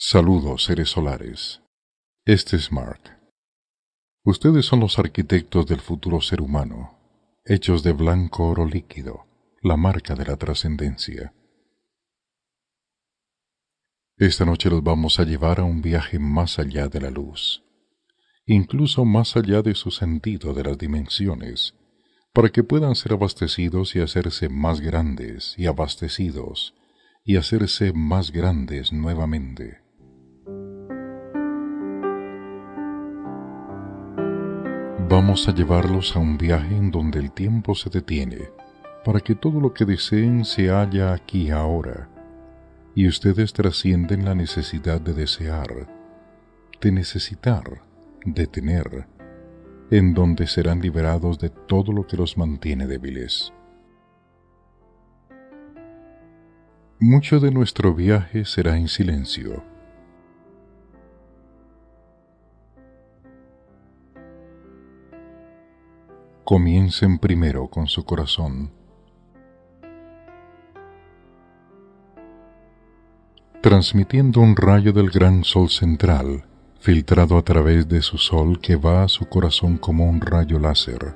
Saludos, seres solares. Este es Mark. Ustedes son los arquitectos del futuro ser humano, hechos de blanco oro líquido, la marca de la trascendencia. Esta noche los vamos a llevar a un viaje más allá de la luz, incluso más allá de su sentido de las dimensiones, para que puedan ser abastecidos y hacerse más grandes y abastecidos y hacerse más grandes nuevamente. Vamos a llevarlos a un viaje en donde el tiempo se detiene, para que todo lo que deseen se haya aquí ahora, y ustedes trascienden la necesidad de desear, de necesitar, de tener, en donde serán liberados de todo lo que los mantiene débiles. Mucho de nuestro viaje será en silencio Comiencen primero con su corazón. Transmitiendo un rayo del gran sol central, filtrado a través de su sol que va a su corazón como un rayo láser.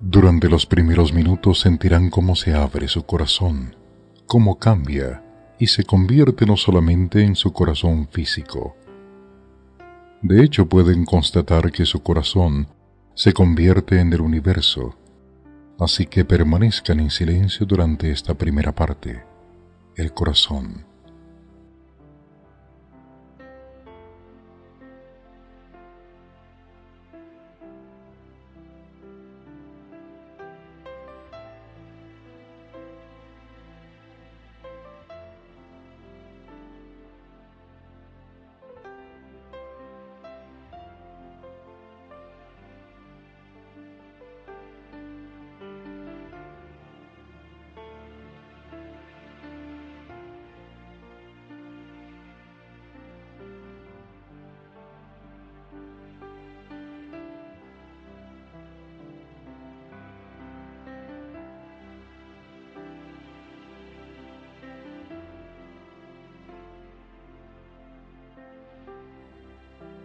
Durante los primeros minutos sentirán cómo se abre su corazón, cómo cambia y se convierte no solamente en su corazón físico, de hecho, pueden constatar que su corazón se convierte en el universo, así que permanezcan en silencio durante esta primera parte, el corazón.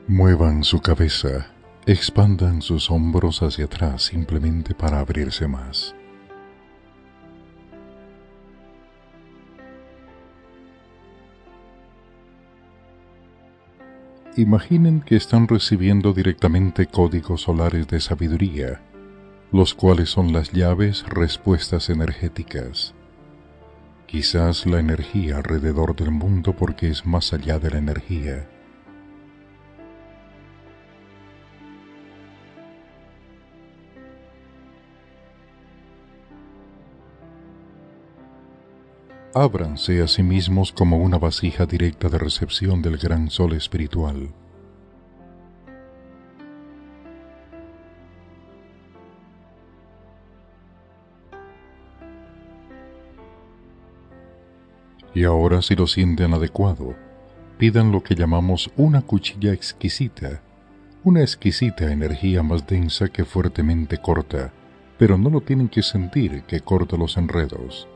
Muevan su cabeza, expandan sus hombros hacia atrás simplemente para abrirse más. Imaginen que están recibiendo directamente códigos solares de sabiduría, los cuales son las llaves respuestas energéticas. Quizás la energía alrededor del mundo porque es más allá de la energía ábranse a sí mismos como una vasija directa de recepción del gran sol espiritual. Y ahora si lo sienten adecuado, pidan lo que llamamos una cuchilla exquisita, una exquisita energía más densa que fuertemente corta, pero no lo tienen que sentir que corta los enredos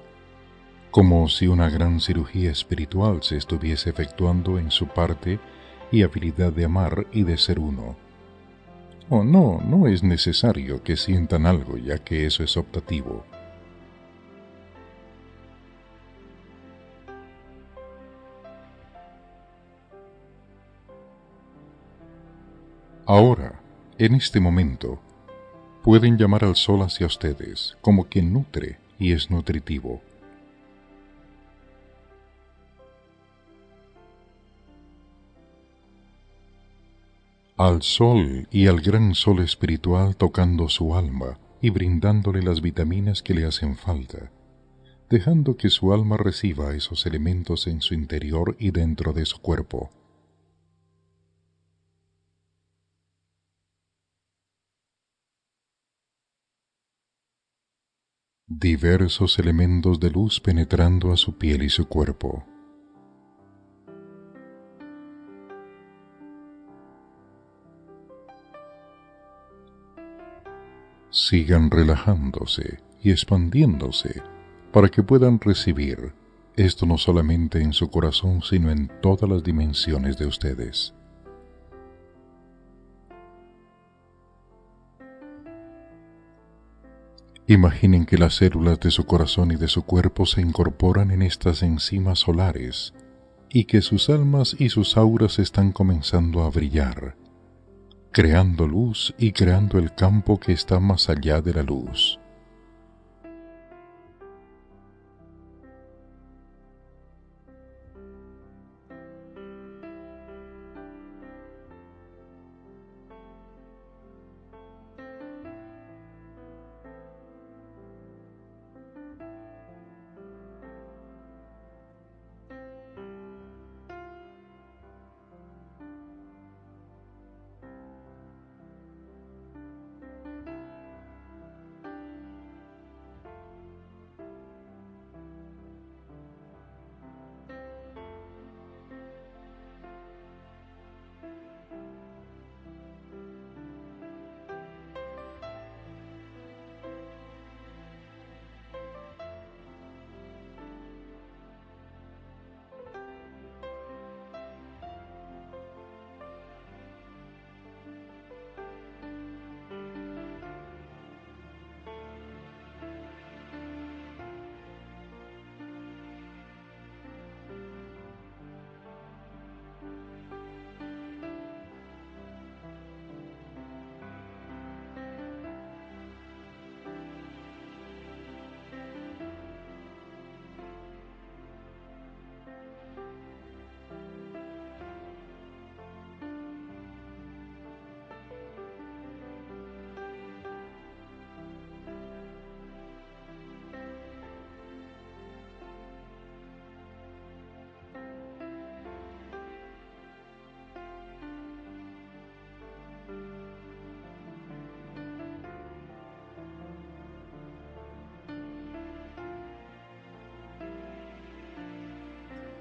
como si una gran cirugía espiritual se estuviese efectuando en su parte y habilidad de amar y de ser uno. Oh, no, no es necesario que sientan algo, ya que eso es optativo. Ahora, en este momento, pueden llamar al sol hacia ustedes como quien nutre y es nutritivo. Al sol y al gran sol espiritual tocando su alma y brindándole las vitaminas que le hacen falta, dejando que su alma reciba esos elementos en su interior y dentro de su cuerpo. Diversos elementos de luz penetrando a su piel y su cuerpo. Sigan relajándose y expandiéndose para que puedan recibir esto no solamente en su corazón, sino en todas las dimensiones de ustedes. Imaginen que las células de su corazón y de su cuerpo se incorporan en estas enzimas solares y que sus almas y sus auras están comenzando a brillar, creando luz y creando el campo que está más allá de la luz.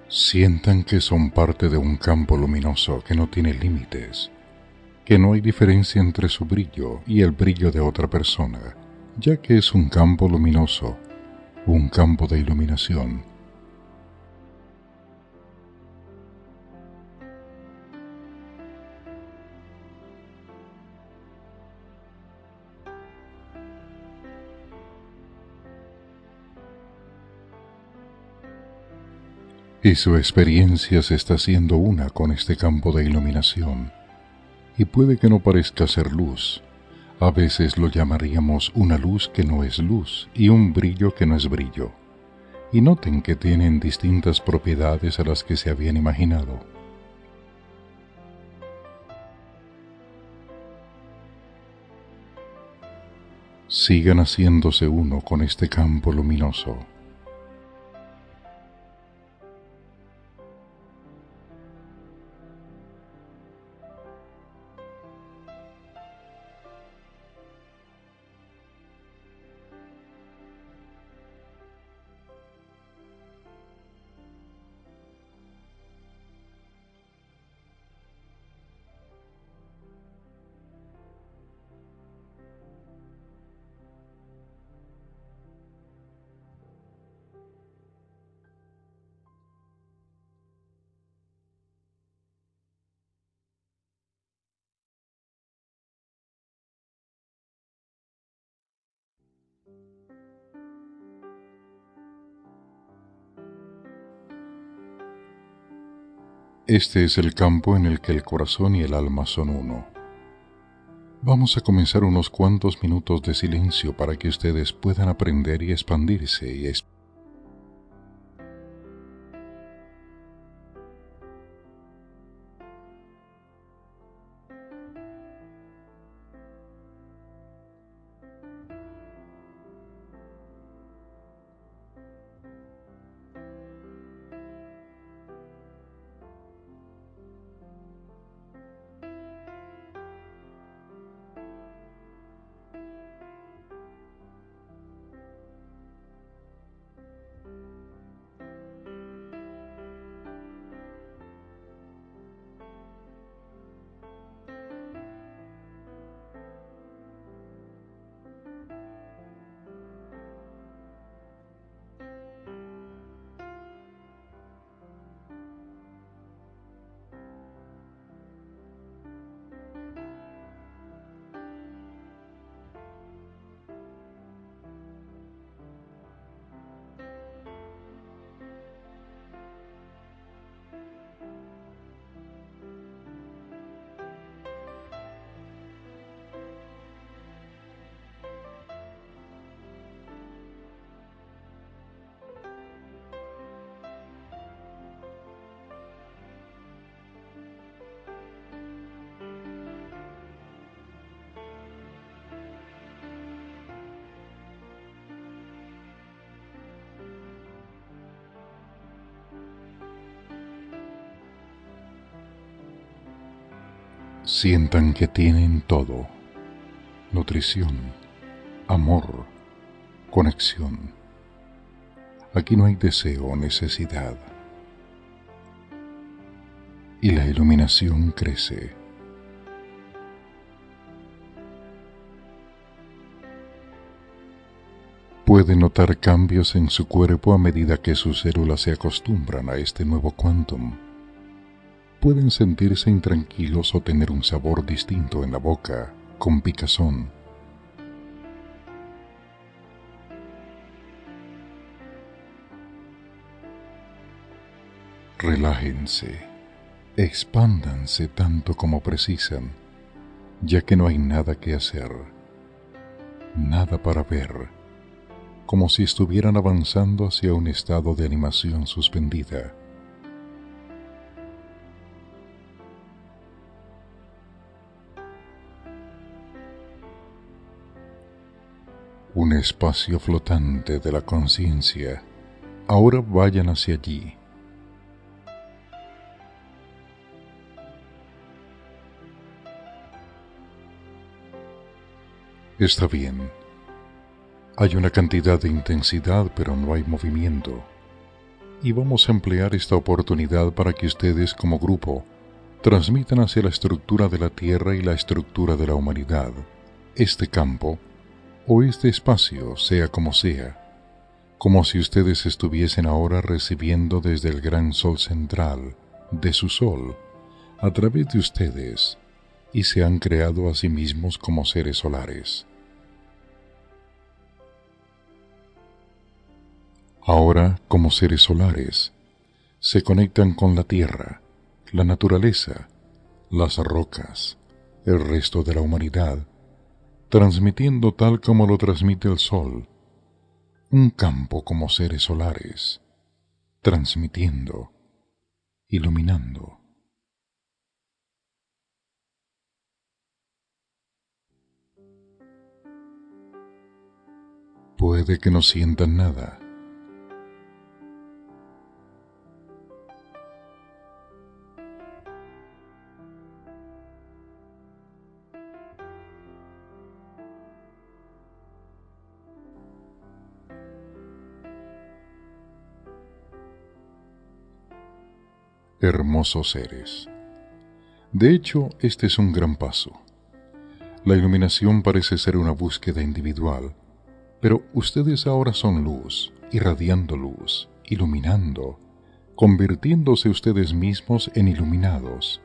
Sientan que son parte de un campo luminoso que no tiene límites, que no hay diferencia entre su brillo y el brillo de otra persona, ya que es un campo luminoso, un campo de iluminación y su experiencia se está haciendo una con este campo de iluminación. Y puede que no parezca ser luz. A veces lo llamaríamos una luz que no es luz y un brillo que no es brillo. Y noten que tienen distintas propiedades a las que se habían imaginado. Sigan haciéndose uno con este campo luminoso. Este es el campo en el que el corazón y el alma son uno. Vamos a comenzar unos cuantos minutos de silencio para que ustedes puedan aprender y expandirse y Sientan que tienen todo. Nutrición, amor, conexión. Aquí no hay deseo o necesidad. Y la iluminación crece. Puede notar cambios en su cuerpo a medida que sus células se acostumbran a este nuevo quantum. Pueden sentirse intranquilos o tener un sabor distinto en la boca, con picazón. Relájense, expándanse tanto como precisan, ya que no hay nada que hacer, nada para ver como si estuvieran avanzando hacia un estado de animación suspendida. Un espacio flotante de la conciencia. Ahora vayan hacia allí. Está bien. Hay una cantidad de intensidad, pero no hay movimiento. Y vamos a emplear esta oportunidad para que ustedes como grupo transmitan hacia la estructura de la Tierra y la estructura de la humanidad, este campo o este espacio, sea como sea, como si ustedes estuviesen ahora recibiendo desde el gran sol central, de su sol, a través de ustedes, y se han creado a sí mismos como seres solares. Ahora, como seres solares, se conectan con la tierra, la naturaleza, las rocas, el resto de la humanidad, transmitiendo tal como lo transmite el sol, un campo como seres solares, transmitiendo, iluminando. Puede que no sientan nada hermosos seres. De hecho, este es un gran paso. La iluminación parece ser una búsqueda individual, pero ustedes ahora son luz, irradiando luz, iluminando, convirtiéndose ustedes mismos en iluminados,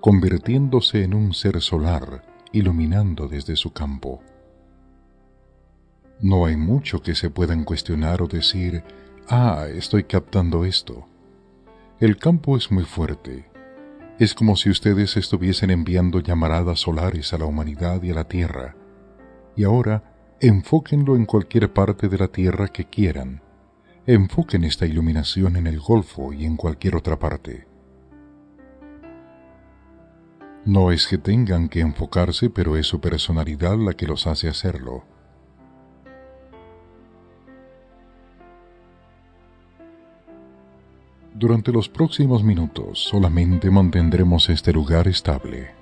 convirtiéndose en un ser solar, iluminando desde su campo. No hay mucho que se puedan cuestionar o decir, ah, estoy captando esto. El campo es muy fuerte. Es como si ustedes estuviesen enviando llamaradas solares a la humanidad y a la Tierra. Y ahora, enfóquenlo en cualquier parte de la Tierra que quieran. Enfoquen esta iluminación en el Golfo y en cualquier otra parte. No es que tengan que enfocarse, pero es su personalidad la que los hace hacerlo. Durante los próximos minutos solamente mantendremos este lugar estable.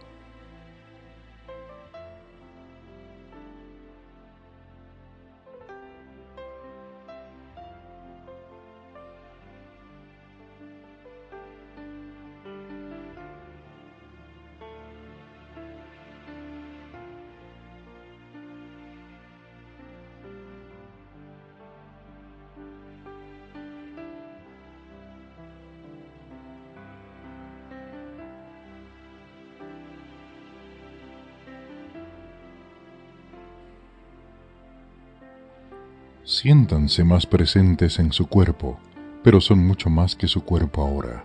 Siéntanse más presentes en su cuerpo, pero son mucho más que su cuerpo ahora.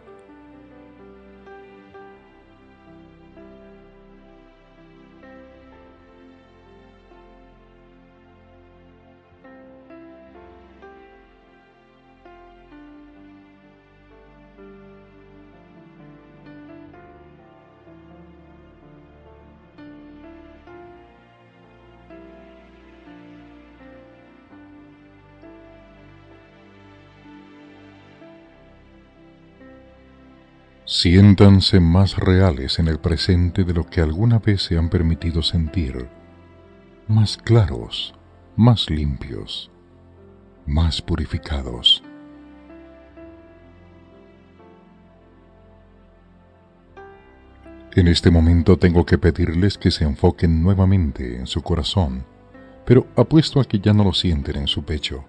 Siéntanse más reales en el presente de lo que alguna vez se han permitido sentir, más claros, más limpios, más purificados. En este momento tengo que pedirles que se enfoquen nuevamente en su corazón, pero apuesto a que ya no lo sienten en su pecho.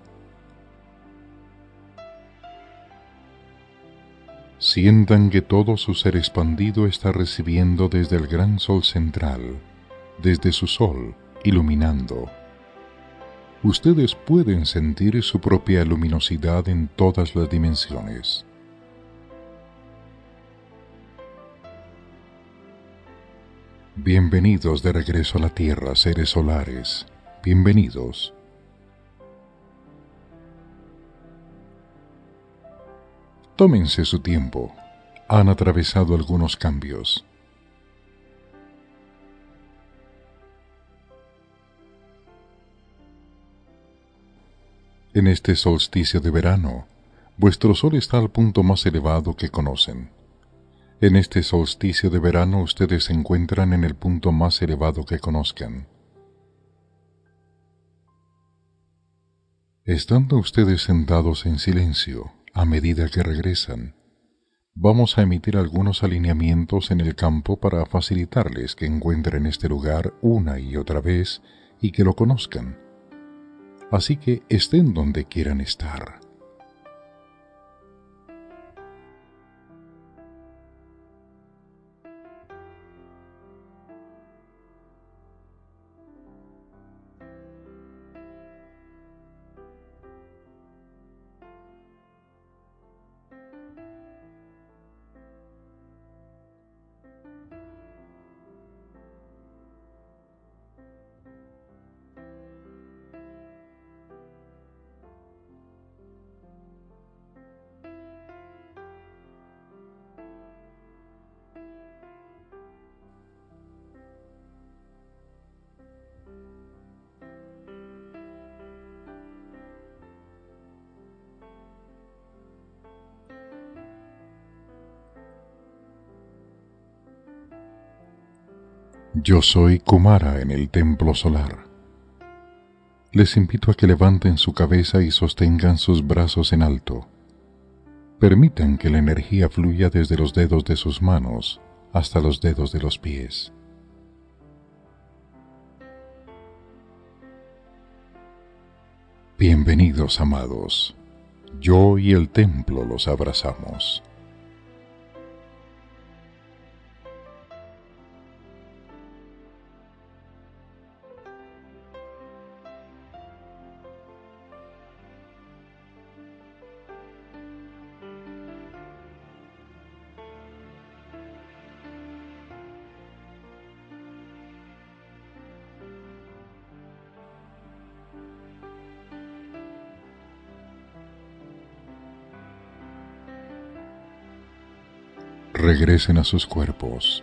Sientan que todo su ser expandido está recibiendo desde el gran sol central, desde su sol, iluminando. Ustedes pueden sentir su propia luminosidad en todas las dimensiones. Bienvenidos de regreso a la Tierra, seres solares. Bienvenidos. Tómense su tiempo. Han atravesado algunos cambios. En este solsticio de verano, vuestro sol está al punto más elevado que conocen. En este solsticio de verano ustedes se encuentran en el punto más elevado que conozcan. Estando ustedes sentados en silencio, a medida que regresan, vamos a emitir algunos alineamientos en el campo para facilitarles que encuentren este lugar una y otra vez y que lo conozcan. Así que estén donde quieran estar. Yo soy Kumara en el templo solar. Les invito a que levanten su cabeza y sostengan sus brazos en alto. Permitan que la energía fluya desde los dedos de sus manos hasta los dedos de los pies. Bienvenidos amados. Yo y el templo los abrazamos. Regresen a sus cuerpos.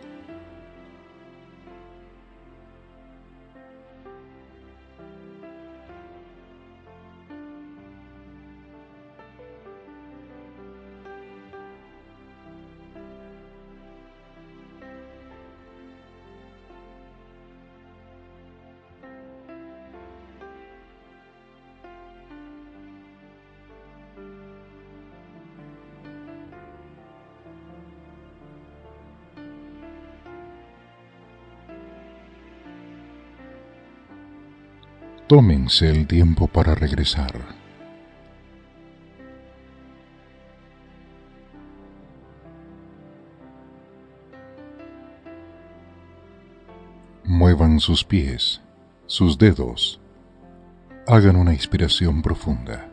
Tómense el tiempo para regresar. Muevan sus pies, sus dedos. Hagan una inspiración profunda.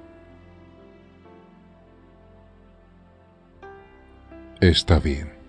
Está bien.